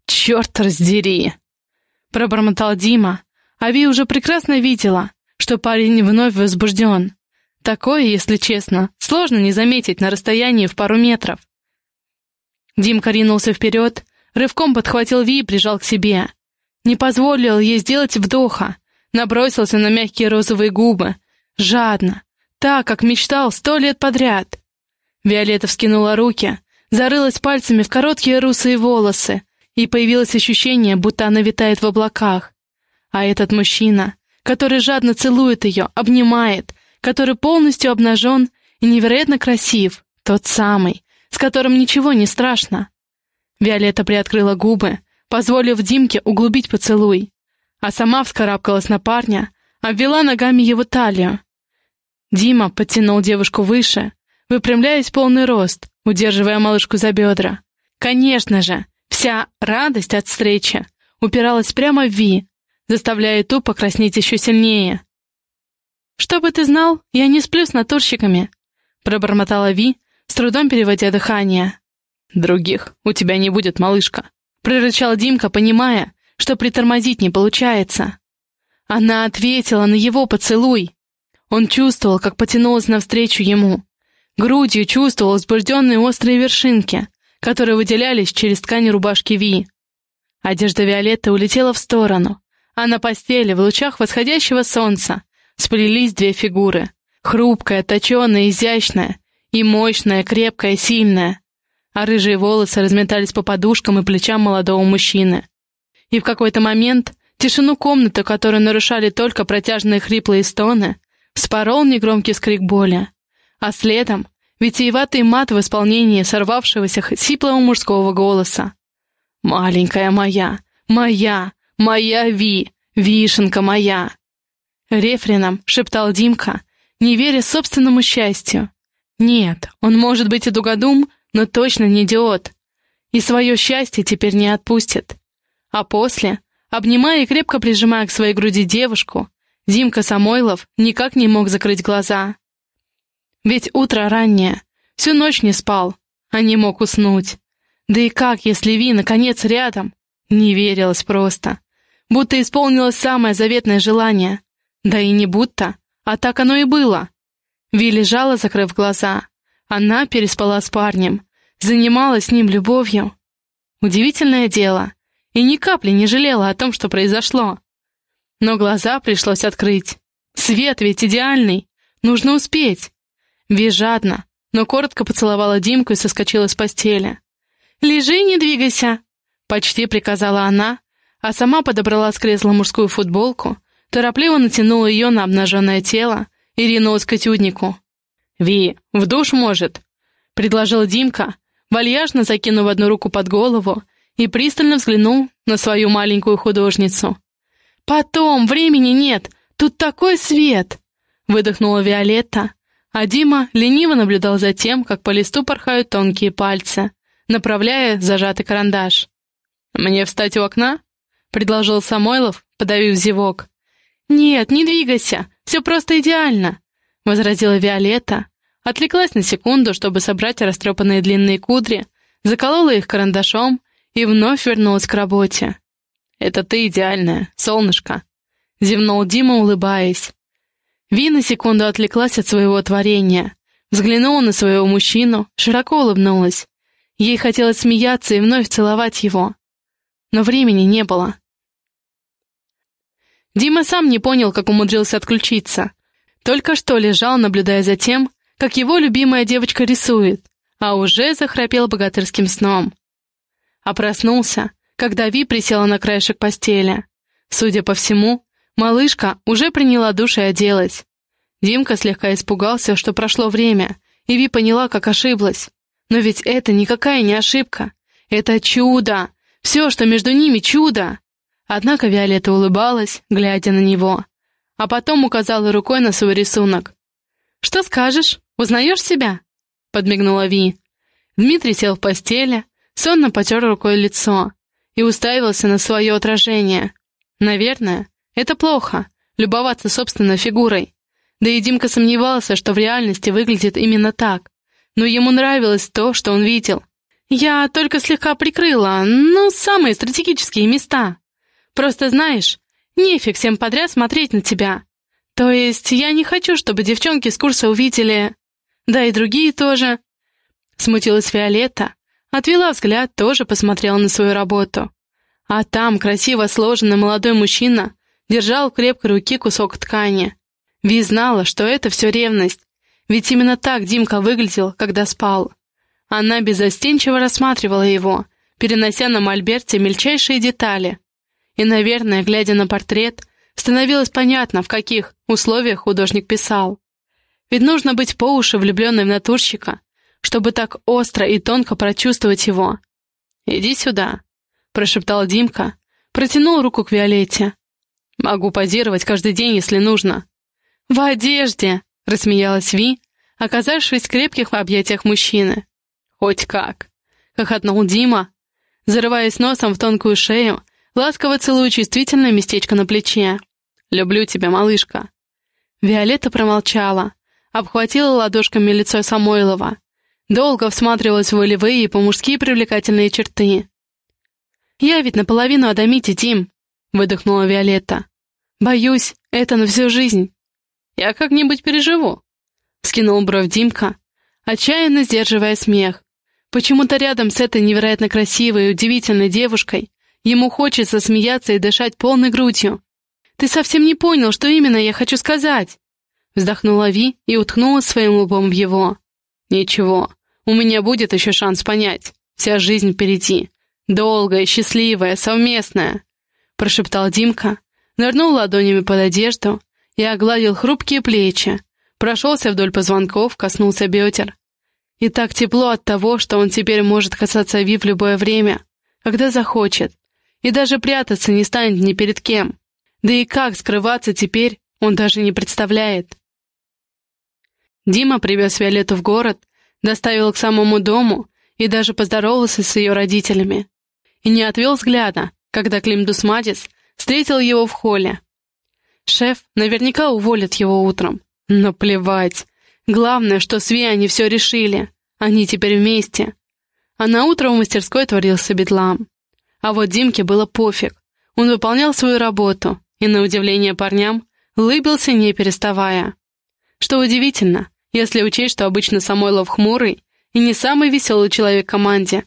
S1: «Черт раздери!» Пробормотал Дима, а Ви уже прекрасно видела, что парень вновь возбужден. Такое, если честно, сложно не заметить на расстоянии в пару метров. Димка ринулся вперед, рывком подхватил Ви и прижал к себе. Не позволил ей сделать вдоха, набросился на мягкие розовые губы, жадно, так, как мечтал сто лет подряд. Виолетта вскинула руки, зарылась пальцами в короткие русые волосы, и появилось ощущение, будто она витает в облаках. А этот мужчина, который жадно целует ее, обнимает, который полностью обнажен и невероятно красив, тот самый, с которым ничего не страшно. Виолетта приоткрыла губы, позволив Димке углубить поцелуй, а сама вскарабкалась на парня, обвела ногами его талию. Дима подтянул девушку выше, выпрямляясь полный рост, удерживая малышку за бедра. Конечно же, вся радость от встречи упиралась прямо в Ви, заставляя ту покраснеть еще сильнее. «Чтобы ты знал, я не сплю с натурщиками», — пробормотала Ви, трудом переводя дыхание. «Других у тебя не будет, малышка», прорычал Димка, понимая, что притормозить не получается. Она ответила на его поцелуй. Он чувствовал, как потянулась навстречу ему. Грудью чувствовал возбужденные острые вершинки, которые выделялись через ткань рубашки Ви. Одежда Виолетты улетела в сторону, а на постели в лучах восходящего солнца сплелись две фигуры. Хрупкая, точеная, изящная и мощная, крепкая, сильная а рыжие волосы разметались по подушкам и плечам молодого мужчины. И в какой-то момент тишину комнаты, которую нарушали только протяжные хриплые стоны, вспорол негромкий скрик боли, а следом — витиеватый мат в исполнении сорвавшегося сиплого мужского голоса. «Маленькая моя, моя, моя Ви, вишенка моя!» Рефреном шептал Димка, не веря собственному счастью. Нет, он может быть и тугодум, но точно не идиот. И свое счастье теперь не отпустит. А после, обнимая и крепко прижимая к своей груди девушку, Димка Самойлов никак не мог закрыть глаза. Ведь утро раннее, всю ночь не спал, а не мог уснуть. Да и как, если Ви, наконец, рядом? Не верилось просто. Будто исполнилось самое заветное желание. Да и не будто, а так оно и было. Ви лежала, закрыв глаза. Она переспала с парнем, занималась с ним любовью. Удивительное дело. И ни капли не жалела о том, что произошло. Но глаза пришлось открыть. Свет ведь идеальный. Нужно успеть. Ви жадно, но коротко поцеловала Димку и соскочила с постели. «Лежи, не двигайся!» — почти приказала она, а сама подобрала с кресла мужскую футболку, торопливо натянула ее на обнаженное тело и ринулась к этюднику. «Ви, в душ может!» — предложил Димка, вальяжно закинув одну руку под голову и пристально взглянул на свою маленькую художницу. «Потом, времени нет, тут такой свет!» — выдохнула Виолетта, а Дима лениво наблюдал за тем, как по листу порхают тонкие пальцы, направляя зажатый карандаш. «Мне встать у окна?» — предложил Самойлов, подавив зевок. «Нет, не двигайся, все просто идеально», — возразила Виолетта, отвлеклась на секунду, чтобы собрать растрепанные длинные кудри, заколола их карандашом и вновь вернулась к работе. «Это ты идеальная, солнышко», — зевнул Дима, улыбаясь. Ви на секунду отвлеклась от своего творения, взглянула на своего мужчину, широко улыбнулась. Ей хотелось смеяться и вновь целовать его. Но времени не было. Дима сам не понял, как умудрился отключиться. Только что лежал, наблюдая за тем, как его любимая девочка рисует, а уже захрапел богатырским сном. А проснулся, когда Ви присела на краешек постели. Судя по всему, малышка уже приняла душ и оделась. Димка слегка испугался, что прошло время, и Ви поняла, как ошиблась. Но ведь это никакая не ошибка. Это чудо! Все, что между ними, чудо! Однако Виолетта улыбалась, глядя на него, а потом указала рукой на свой рисунок. «Что скажешь? Узнаешь себя?» — подмигнула Ви. Дмитрий сел в постели, сонно потер рукой лицо и уставился на свое отражение. Наверное, это плохо — любоваться собственной фигурой. Да и Димка сомневался, что в реальности выглядит именно так. Но ему нравилось то, что он видел. «Я только слегка прикрыла, ну, самые стратегические места», Просто знаешь, нефиг всем подряд смотреть на тебя. То есть я не хочу, чтобы девчонки с курса увидели... Да и другие тоже. Смутилась Виолетта, отвела взгляд, тоже посмотрела на свою работу. А там красиво сложенный молодой мужчина держал в крепкой руке кусок ткани. Ви знала, что это все ревность, ведь именно так Димка выглядел, когда спал. Она безостенчиво рассматривала его, перенося на мольберте мельчайшие детали, и, наверное, глядя на портрет, становилось понятно, в каких условиях художник писал. Ведь нужно быть по уши влюбленной в натурщика, чтобы так остро и тонко прочувствовать его. «Иди сюда», — прошептал Димка, протянул руку к Виолетте. «Могу позировать каждый день, если нужно». «В одежде!» — рассмеялась Ви, оказавшись в крепких объятиях мужчины. «Хоть как!» — хохотнул Дима, зарываясь носом в тонкую шею Ласково целую чувствительное местечко на плече. «Люблю тебя, малышка». Виолетта промолчала, обхватила ладошками лицо Самойлова, долго всматривалась в волевые и по-мужски привлекательные черты. «Я ведь наполовину Адамите, Дим», — выдохнула Виолетта. «Боюсь, это на всю жизнь». «Я как-нибудь переживу», — скинул бровь Димка, отчаянно сдерживая смех. Почему-то рядом с этой невероятно красивой и удивительной девушкой Ему хочется смеяться и дышать полной грудью. «Ты совсем не понял, что именно я хочу сказать!» Вздохнула Ви и уткнула своим лбом в его. «Ничего, у меня будет еще шанс понять. Вся жизнь впереди. Долгая, счастливая, совместная!» Прошептал Димка, нырнул ладонями под одежду и огладил хрупкие плечи, прошелся вдоль позвонков, коснулся бедер. И так тепло от того, что он теперь может касаться Ви в любое время, когда захочет, и даже прятаться не станет ни перед кем. Да и как скрываться теперь, он даже не представляет. Дима привез Виолетту в город, доставил к самому дому и даже поздоровался с ее родителями. И не отвел взгляда, когда Клим Дусмадис встретил его в холле. Шеф наверняка уволит его утром. Но плевать. Главное, что с Ви они все решили. Они теперь вместе. А на утро в мастерской творился бедлам. А вот Димке было пофиг. Он выполнял свою работу и, на удивление парням, улыбился не переставая. Что удивительно, если учесть, что обычно Самойлов хмурый и не самый веселый человек в команде.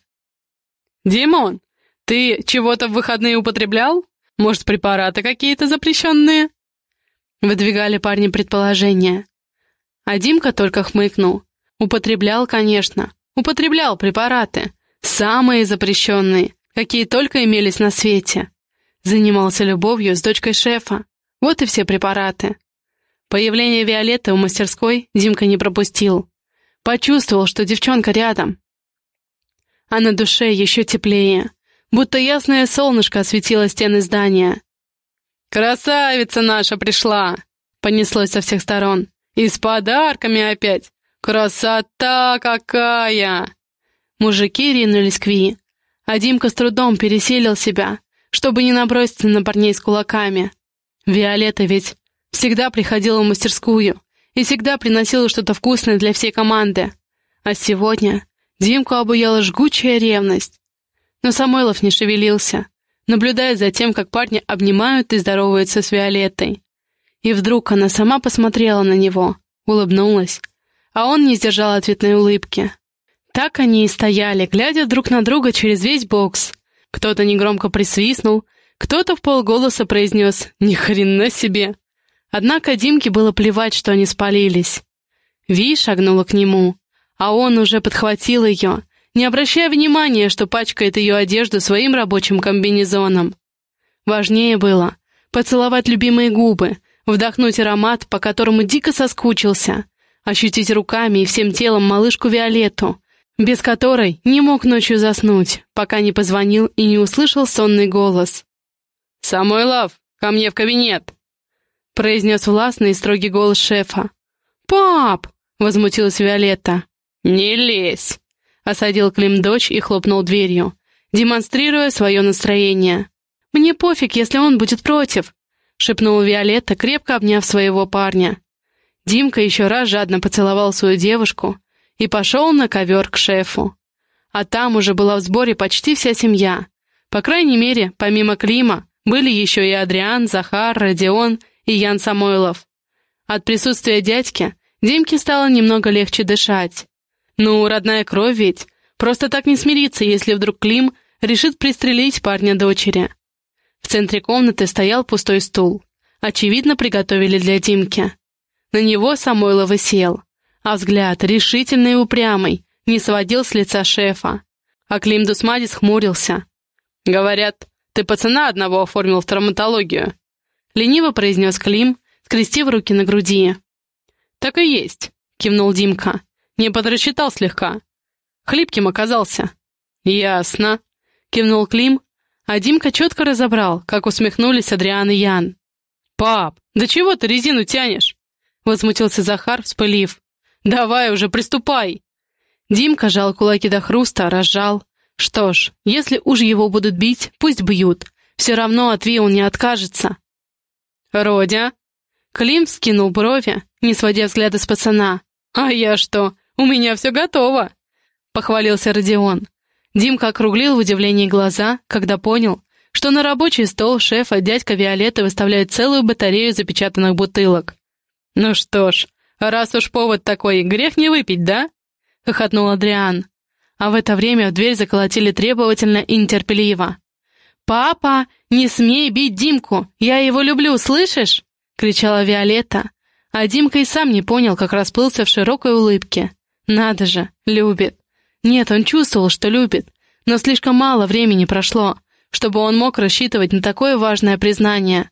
S1: «Димон, ты чего-то в выходные употреблял? Может, препараты какие-то запрещенные?» Выдвигали парни предположения. А Димка только хмыкнул. Употреблял, конечно. Употреблял препараты. Самые запрещенные, какие только имелись на свете. Занимался любовью с дочкой шефа. Вот и все препараты. Появление Виолетты в мастерской Димка не пропустил. Почувствовал, что девчонка рядом. А на душе еще теплее, будто ясное солнышко осветило стены здания. «Красавица наша пришла!» — понеслось со всех сторон. «И с подарками опять! Красота какая!» Мужики ринулись к Ви, а Димка с трудом переселил себя, чтобы не наброситься на парней с кулаками. Виолетта ведь всегда приходила в мастерскую и всегда приносила что-то вкусное для всей команды. А сегодня Димку обуяла жгучая ревность. Но Самойлов не шевелился, наблюдая за тем, как парни обнимают и здороваются с Виолеттой. И вдруг она сама посмотрела на него, улыбнулась, а он не сдержал ответной улыбки. Так они и стояли, глядя друг на друга через весь бокс. Кто-то негромко присвистнул, кто-то в полголоса произнес «Ни хрена себе!». Однако Димке было плевать, что они спалились. Ви шагнула к нему, а он уже подхватил ее, не обращая внимания, что пачкает ее одежду своим рабочим комбинезоном. Важнее было поцеловать любимые губы, вдохнуть аромат, по которому дико соскучился, ощутить руками и всем телом малышку Виолетту, без которой не мог ночью заснуть, пока не позвонил и не услышал сонный голос. «Самойлов, ко мне в кабинет!» произнес властный и строгий голос шефа. «Пап!» — возмутилась Виолетта. «Не лезь!» Осадил Клим дочь и хлопнул дверью, демонстрируя свое настроение. «Мне пофиг, если он будет против», — шепнула Виолетта, крепко обняв своего парня. Димка еще раз жадно поцеловал свою девушку и пошел на ковер к шефу. А там уже была в сборе почти вся семья. По крайней мере, помимо Клима, были еще и Адриан, Захар, Родион и Ян Самойлов. От присутствия дядьки Димке стало немного легче дышать. Ну, родная кровь ведь. Просто так не смириться, если вдруг Клим решит пристрелить парня дочери. В центре комнаты стоял пустой стул. Очевидно, приготовили для Димки. На него Самойлов и сел, а взгляд, решительный и упрямый, не сводил с лица шефа. А Клим Дусмадис хмурился. «Говорят, ты пацана одного оформил в травматологию», — лениво произнес Клим, скрестив руки на груди. «Так и есть», — кивнул Димка. Не подрасчитал слегка. Хлипким оказался. «Ясно», — кивнул Клим, а Димка четко разобрал, как усмехнулись Адриан и Ян. «Пап, да чего ты резину тянешь?» — возмутился Захар, вспылив. «Давай уже, приступай!» Димка жал кулаки до хруста, разжал. Что ж, если уж его будут бить, пусть бьют. Все равно от Ви он не откажется. «Родя!» Клим скинул брови, не сводя взгляда с пацана. «А я что, «У меня все готово!» — похвалился Родион. Димка округлил в удивлении глаза, когда понял, что на рабочий стол шефа дядька Виолетта выставляет целую батарею запечатанных бутылок. «Ну что ж, раз уж повод такой, грех не выпить, да?» — хохотнул Адриан. А в это время в дверь заколотили требовательно и нетерпеливо. «Папа, не смей бить Димку! Я его люблю, слышишь?» — кричала Виолетта. А Димка и сам не понял, как расплылся в широкой улыбке. Надо же, любит. Нет, он чувствовал, что любит, но слишком мало времени прошло, чтобы он мог рассчитывать на такое важное признание.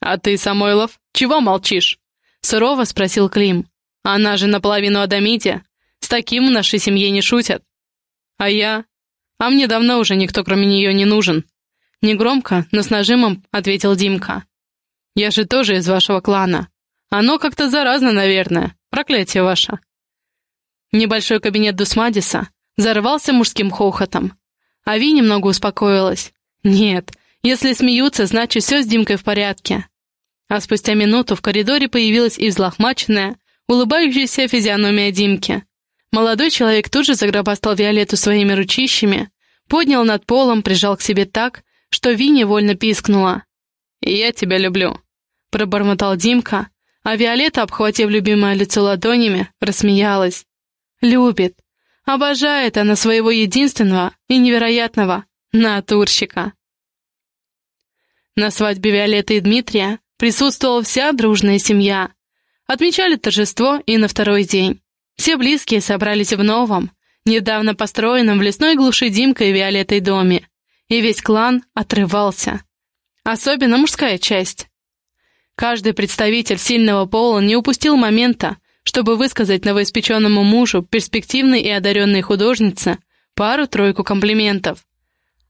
S1: «А ты, Самойлов, чего молчишь?» — сурово спросил Клим. «Она же наполовину Адамите. С таким в нашей семье не шутят». «А я? А мне давно уже никто, кроме нее, не нужен». Негромко, но с нажимом ответил Димка. «Я же тоже из вашего клана. Оно как-то заразно, наверное. проклятие ваше!» Небольшой кабинет Дусмадиса взорвался мужским хохотом. Ави немного успокоилась. «Нет, если смеются, значит, все с Димкой в порядке». А спустя минуту в коридоре появилась и взлохмаченная, улыбающаяся физиономия Димки. Молодой человек тут же загробастал Виолетту своими ручищами, поднял над полом, прижал к себе так, что Ви невольно пискнула. «И я тебя люблю», — пробормотал Димка, а Виолетта, обхватив любимое лицо ладонями, рассмеялась. «Любит. Обожает она своего единственного и невероятного натурщика». На свадьбе Виолетты и Дмитрия присутствовала вся дружная семья. Отмечали торжество и на второй день. Все близкие собрались в новом, недавно построенном в лесной глуши Димкой и Виолеттой доме, и весь клан отрывался. Особенно мужская часть. Каждый представитель сильного пола не упустил момента, чтобы высказать новоиспеченному мужу, перспективной и одаренной художнице, пару-тройку комплиментов.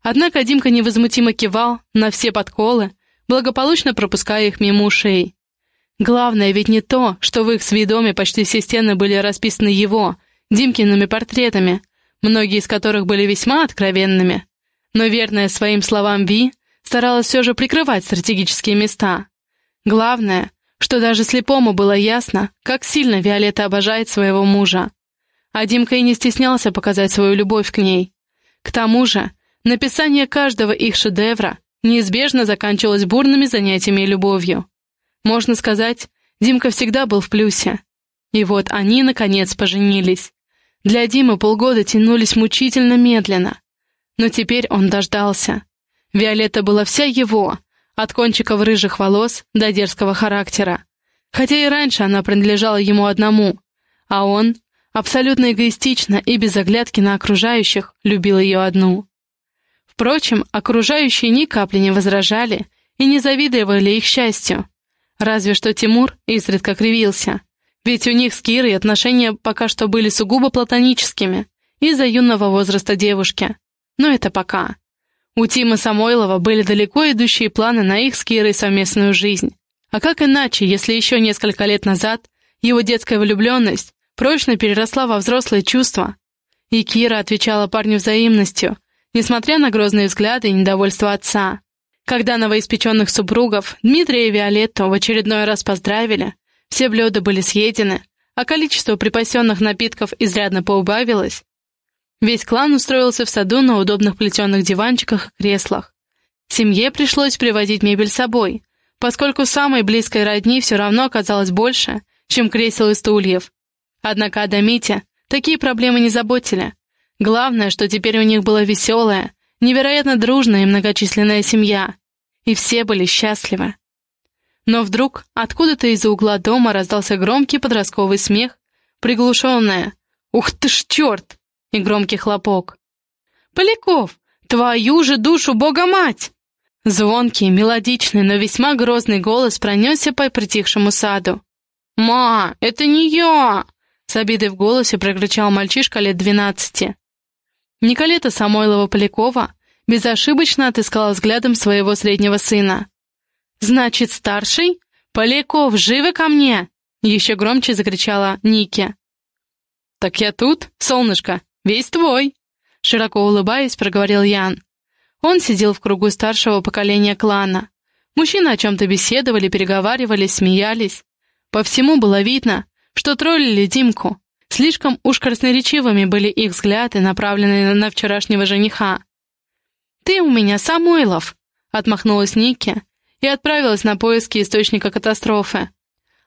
S1: Однако Димка невозмутимо кивал на все подколы, благополучно пропуская их мимо ушей. Главное ведь не то, что в их свидоме почти все стены были расписаны его, Димкиными портретами, многие из которых были весьма откровенными. Но верная своим словам Ви старалась все же прикрывать стратегические места. Главное, что даже слепому было ясно, как сильно Виолетта обожает своего мужа. А Димка и не стеснялся показать свою любовь к ней. К тому же, написание каждого их шедевра неизбежно заканчивалось бурными занятиями и любовью. Можно сказать, Димка всегда был в плюсе. И вот они, наконец, поженились. Для Димы полгода тянулись мучительно медленно. Но теперь он дождался. Виолетта была вся его, от кончиков рыжих волос до дерзкого характера. Хотя и раньше она принадлежала ему одному, а он, абсолютно эгоистично и без оглядки на окружающих, любил ее одну. Впрочем, окружающие ни капли не возражали и не завидовали их счастью. Разве что Тимур изредка кривился. Ведь у них с Кирой отношения пока что были сугубо платоническими из-за юного возраста девушки. Но это пока. У Тима Самойлова были далеко идущие планы на их с Кирой совместную жизнь. А как иначе, если еще несколько лет назад его детская влюбленность прочно переросла во взрослые чувства? И Кира отвечала парню взаимностью, несмотря на грозные взгляды и недовольство отца. Когда новоиспеченных супругов Дмитрия и Виолетту в очередной раз поздравили, все блюда были съедены, а количество припасенных напитков изрядно поубавилось, весь клан устроился в саду на удобных плетеных диванчиках и креслах. Семье пришлось приводить мебель с собой, поскольку самой близкой родни все равно оказалось больше, чем кресел и стульев. Однако Адамите такие проблемы не заботили. Главное, что теперь у них была веселая, невероятно дружная и многочисленная семья. И все были счастливы. Но вдруг откуда-то из-за угла дома раздался громкий подростковый смех, приглушенное «Ух ты ж черт!» и громкий хлопок. «Поляков, твою же душу, бога-мать!» Звонкий, мелодичный, но весьма грозный голос пронесся по притихшему саду. «Ма, это не я!» — с обидой в голосе прокричал мальчишка лет двенадцати. Николета Самойлова-Полякова безошибочно отыскала взглядом своего среднего сына. «Значит, старший? Поляков, живы ко мне!» Еще громче закричала Ники. «Так я тут, солнышко, весь твой!» Широко улыбаясь, проговорил Ян. Он сидел в кругу старшего поколения клана. Мужчины о чем-то беседовали, переговаривались, смеялись. По всему было видно, что троллили Димку, Слишком уж красноречивыми были их взгляды, направленные на вчерашнего жениха. «Ты у меня Самойлов!» — отмахнулась Ники и отправилась на поиски источника катастрофы.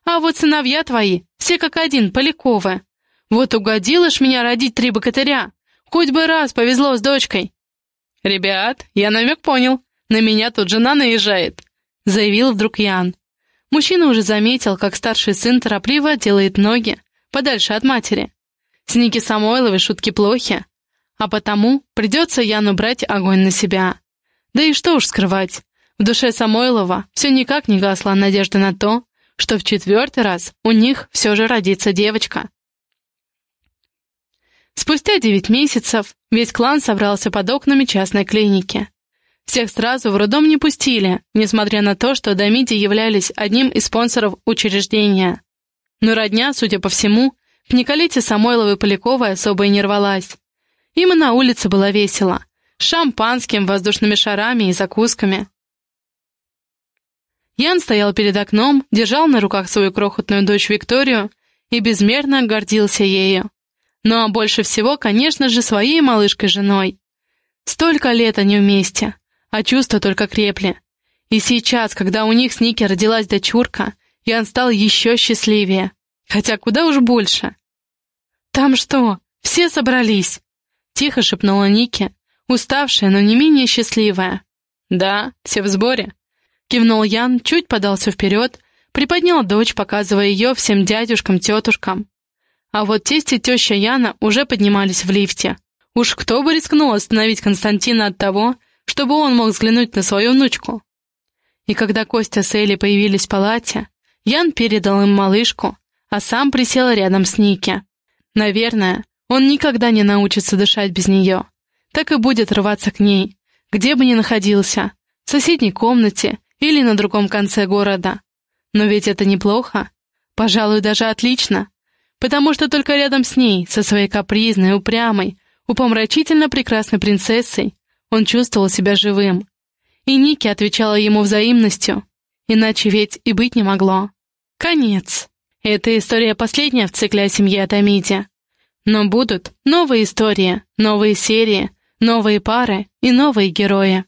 S1: «А вот сыновья твои, все как один, Поляковы. Вот угодило ж меня родить три богатыря. Хоть бы раз повезло с дочкой». «Ребят, я намек понял. На меня тут жена наезжает», — заявил вдруг Ян. Мужчина уже заметил, как старший сын торопливо делает ноги, подальше от матери. С Ники Самойловой шутки плохи, а потому придется Яну брать огонь на себя. Да и что уж скрывать, в душе Самойлова все никак не гасла надежда на то, что в четвертый раз у них все же родится девочка. Спустя девять месяцев весь клан собрался под окнами частной клиники. Всех сразу в роддом не пустили, несмотря на то, что Дамиди являлись одним из спонсоров учреждения. Но родня, судя по всему, к Николете Самойловой-Поляковой особо и не рвалась. Им и на улице было весело. Шампанским, воздушными шарами и закусками. Ян стоял перед окном, держал на руках свою крохотную дочь Викторию и безмерно гордился ею. Ну а больше всего, конечно же, своей малышкой-женой. Столько лет они вместе, а чувства только крепли. И сейчас, когда у них с Ники родилась дочурка, Ян стал еще счастливее. Хотя куда уж больше. «Там что, все собрались?» — тихо шепнула Ники, уставшая, но не менее счастливая. «Да, все в сборе», — кивнул Ян, чуть подался вперед, приподнял дочь, показывая ее всем дядюшкам, тетушкам. А вот тесть и теща Яна уже поднимались в лифте. Уж кто бы рискнул остановить Константина от того, чтобы он мог взглянуть на свою внучку. И когда Костя с Элли появились в палате, Ян передал им малышку, а сам присел рядом с Ники. Наверное, он никогда не научится дышать без нее. Так и будет рваться к ней, где бы ни находился, в соседней комнате или на другом конце города. Но ведь это неплохо. Пожалуй, даже отлично. Потому что только рядом с ней, со своей капризной, упрямой, упомрачительно прекрасной принцессой, он чувствовал себя живым. И Ники отвечала ему взаимностью, иначе ведь и быть не могло. Конец. Эта история последняя в цикле о семье Атамиде. Но будут новые истории, новые серии, новые пары и новые герои.